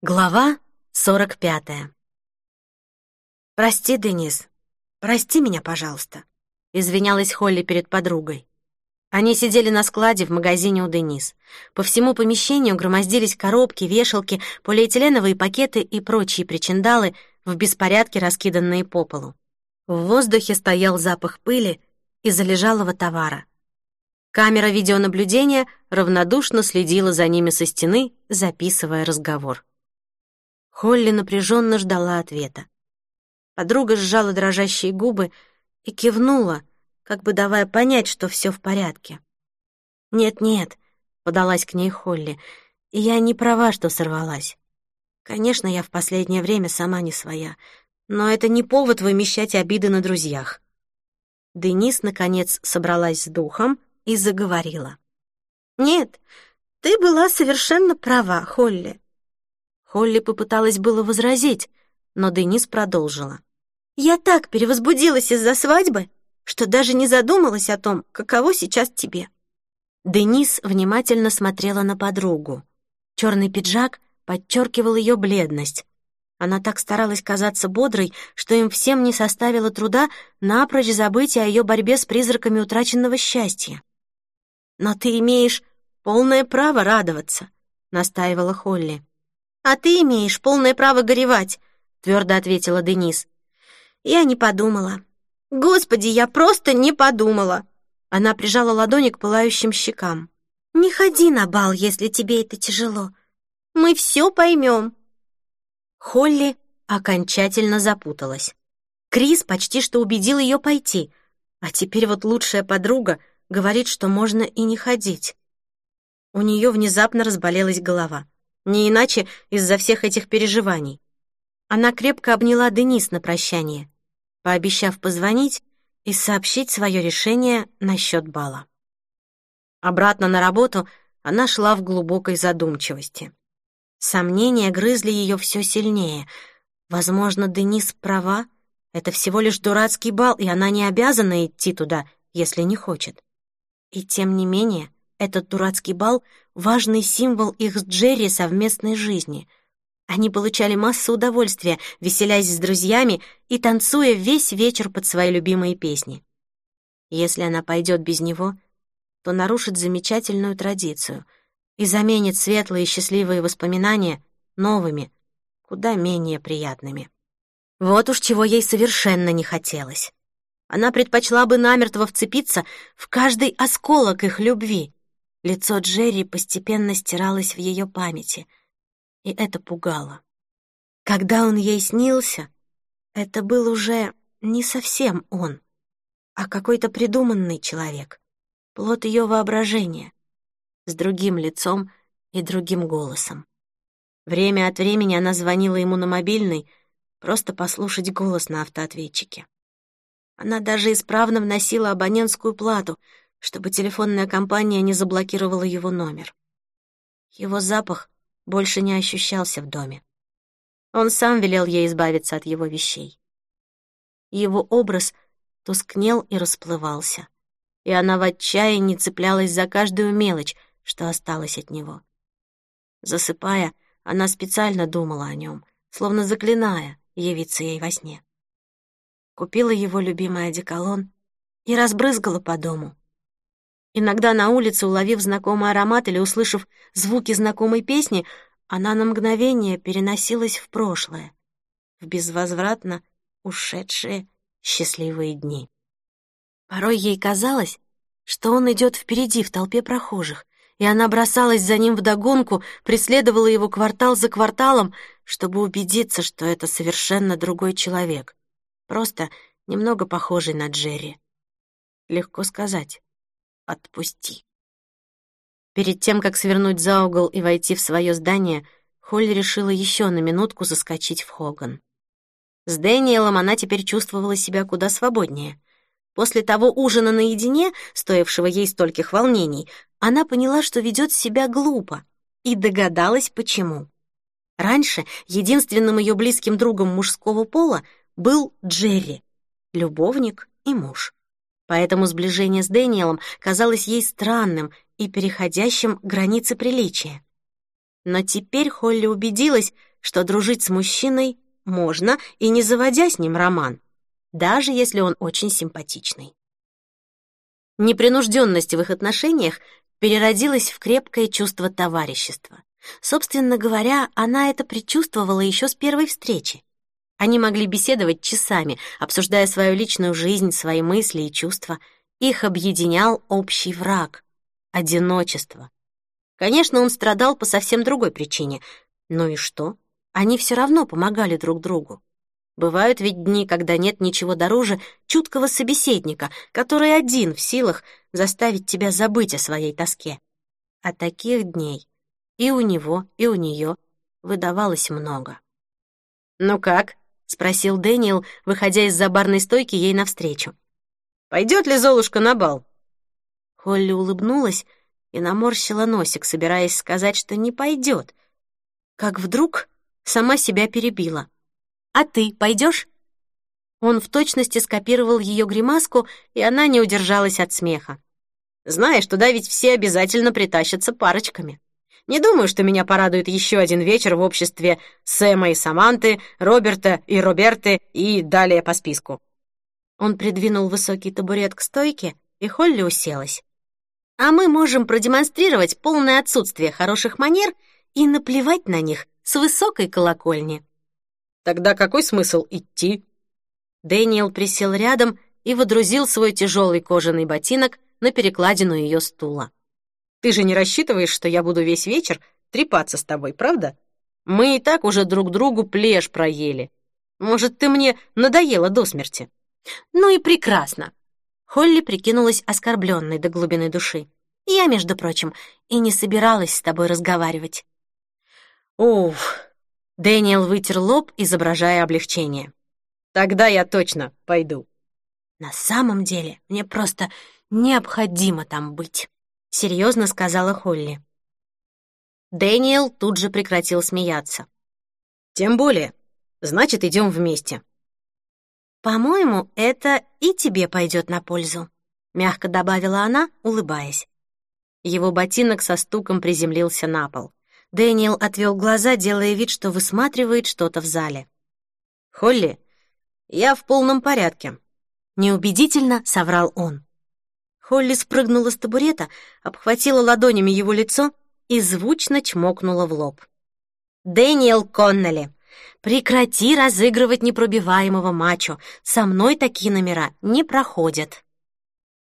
Глава 45. «Прости, Денис, прости меня, пожалуйста», — извинялась Холли перед подругой. Они сидели на складе в магазине у Денис. По всему помещению громоздились коробки, вешалки, полиэтиленовые пакеты и прочие причиндалы, в беспорядке раскиданные по полу. В воздухе стоял запах пыли и залежалого товара. Камера видеонаблюдения равнодушно следила за ними со стены, записывая разговор. Холли напряженно ждала ответа. Подруга сжала дрожащие губы и кивнула, как бы давая понять, что все в порядке. «Нет-нет», — подалась к ней Холли, — «я не права, что сорвалась. Конечно, я в последнее время сама не своя, но это не повод вымещать обиды на друзьях». Денис, наконец, собралась с духом и заговорила. «Нет, ты была совершенно права, Холли. Холли попыталась было возразить, но Денис продолжила. «Я так перевозбудилась из-за свадьбы, что даже не задумалась о том, каково сейчас тебе». Денис внимательно смотрела на подругу. Черный пиджак подчеркивал ее бледность. Она так старалась казаться бодрой, что им всем не составило труда напрочь забыть о ее борьбе с призраками утраченного счастья. «Но ты имеешь полное право радоваться», — настаивала Холли. «А ты имеешь полное право горевать», — твердо ответила Денис. «Я не подумала. Господи, я просто не подумала». Она прижала ладони к пылающим щекам. «Не ходи на бал, если тебе это тяжело. Мы все поймем». Холли окончательно запуталась. Крис почти что убедил ее пойти, а теперь вот лучшая подруга говорит, что можно и не ходить. У нее внезапно разболелась голова. Не иначе из-за всех этих переживаний. Она крепко обняла Денис на прощание, пообещав позвонить и сообщить свое решение насчет бала. Обратно на работу она шла в глубокой задумчивости. Сомнения грызли ее все сильнее. Возможно, Денис права. Это всего лишь дурацкий бал, и она не обязана идти туда, если не хочет. И тем не менее, этот дурацкий бал — важный символ их с Джерри совместной жизни. Они получали массу удовольствия, веселясь с друзьями и танцуя весь вечер под свои любимые песни. Если она пойдет без него, то нарушит замечательную традицию и заменит светлые и счастливые воспоминания новыми, куда менее приятными. Вот уж чего ей совершенно не хотелось. Она предпочла бы намертво вцепиться в каждый осколок их любви, Лицо Джерри постепенно стиралось в ее памяти, и это пугало. Когда он ей снился, это был уже не совсем он, а какой-то придуманный человек, плод ее воображения, с другим лицом и другим голосом. Время от времени она звонила ему на мобильный, просто послушать голос на автоответчике. Она даже исправно вносила абонентскую плату — чтобы телефонная компания не заблокировала его номер. Его запах больше не ощущался в доме. Он сам велел ей избавиться от его вещей. Его образ тускнел и расплывался, и она в отчаянии цеплялась за каждую мелочь, что осталось от него. Засыпая, она специально думала о нем, словно заклиная явиться ей во сне. Купила его любимый одеколон и разбрызгала по дому, Иногда на улице, уловив знакомый аромат или услышав звуки знакомой песни, она на мгновение переносилась в прошлое, в безвозвратно ушедшие счастливые дни. Порой ей казалось, что он идет впереди в толпе прохожих, и она бросалась за ним вдогонку, преследовала его квартал за кварталом, чтобы убедиться, что это совершенно другой человек, просто немного похожий на Джерри. Легко сказать отпусти. Перед тем, как свернуть за угол и войти в свое здание, Холли решила еще на минутку заскочить в Хоган. С Дэниелом она теперь чувствовала себя куда свободнее. После того ужина наедине, стоившего ей стольких волнений, она поняла, что ведет себя глупо, и догадалась, почему. Раньше единственным ее близким другом мужского пола был Джерри, любовник и муж поэтому сближение с Дэниелом казалось ей странным и переходящим границы приличия. Но теперь Холли убедилась, что дружить с мужчиной можно и не заводя с ним роман, даже если он очень симпатичный. Непринужденность в их отношениях переродилась в крепкое чувство товарищества. Собственно говоря, она это предчувствовала еще с первой встречи. Они могли беседовать часами, обсуждая свою личную жизнь, свои мысли и чувства. Их объединял общий враг — одиночество. Конечно, он страдал по совсем другой причине. Ну и что? Они все равно помогали друг другу. Бывают ведь дни, когда нет ничего дороже чуткого собеседника, который один в силах заставить тебя забыть о своей тоске. А таких дней и у него, и у нее выдавалось много. «Ну как?» — спросил Дэниел, выходя из-за барной стойки ей навстречу. «Пойдет ли Золушка на бал?» Холли улыбнулась и наморщила носик, собираясь сказать, что не пойдет. Как вдруг сама себя перебила. «А ты пойдешь?» Он в точности скопировал ее гримаску, и она не удержалась от смеха. «Знаешь, туда ведь все обязательно притащатся парочками». Не думаю, что меня порадует еще один вечер в обществе Сэма и Саманты, Роберта и Роберты и далее по списку». Он придвинул высокий табурет к стойке, и Холли уселась. «А мы можем продемонстрировать полное отсутствие хороших манер и наплевать на них с высокой колокольни». «Тогда какой смысл идти?» Дэниел присел рядом и водрузил свой тяжелый кожаный ботинок на перекладину ее стула. Ты же не рассчитываешь, что я буду весь вечер трепаться с тобой, правда? Мы и так уже друг другу плешь проели. Может, ты мне надоела до смерти?» «Ну и прекрасно!» Холли прикинулась оскорбленной до глубины души. «Я, между прочим, и не собиралась с тобой разговаривать». «Уф!» Дэниел вытер лоб, изображая облегчение. «Тогда я точно пойду». «На самом деле, мне просто необходимо там быть». — серьезно сказала Холли. Дэниел тут же прекратил смеяться. «Тем более. Значит, идем вместе». «По-моему, это и тебе пойдет на пользу», — мягко добавила она, улыбаясь. Его ботинок со стуком приземлился на пол. Дэниел отвел глаза, делая вид, что высматривает что-то в зале. «Холли, я в полном порядке», — неубедительно соврал он. Холли спрыгнула с табурета, обхватила ладонями его лицо и звучно чмокнула в лоб. «Дэниел Коннелли, прекрати разыгрывать непробиваемого мачо. Со мной такие номера не проходят».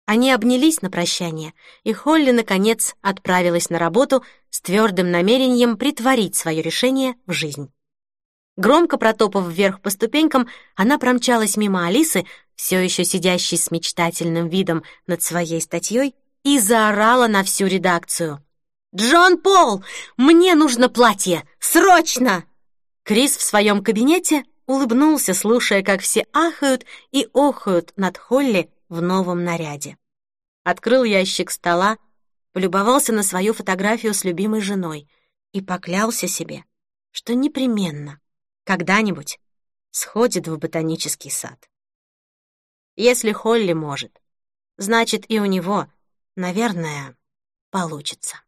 Они обнялись на прощание, и Холли, наконец, отправилась на работу с твердым намерением притворить свое решение в жизнь. Громко протопав вверх по ступенькам, она промчалась мимо Алисы, все еще сидящей с мечтательным видом над своей статьей, и заорала на всю редакцию. «Джон Пол, мне нужно платье! Срочно!» Крис в своем кабинете улыбнулся, слушая, как все ахают и охают над Холли в новом наряде. Открыл ящик стола, полюбовался на свою фотографию с любимой женой и поклялся себе, что непременно когда-нибудь сходит в ботанический сад. Если Холли может, значит и у него, наверное, получится.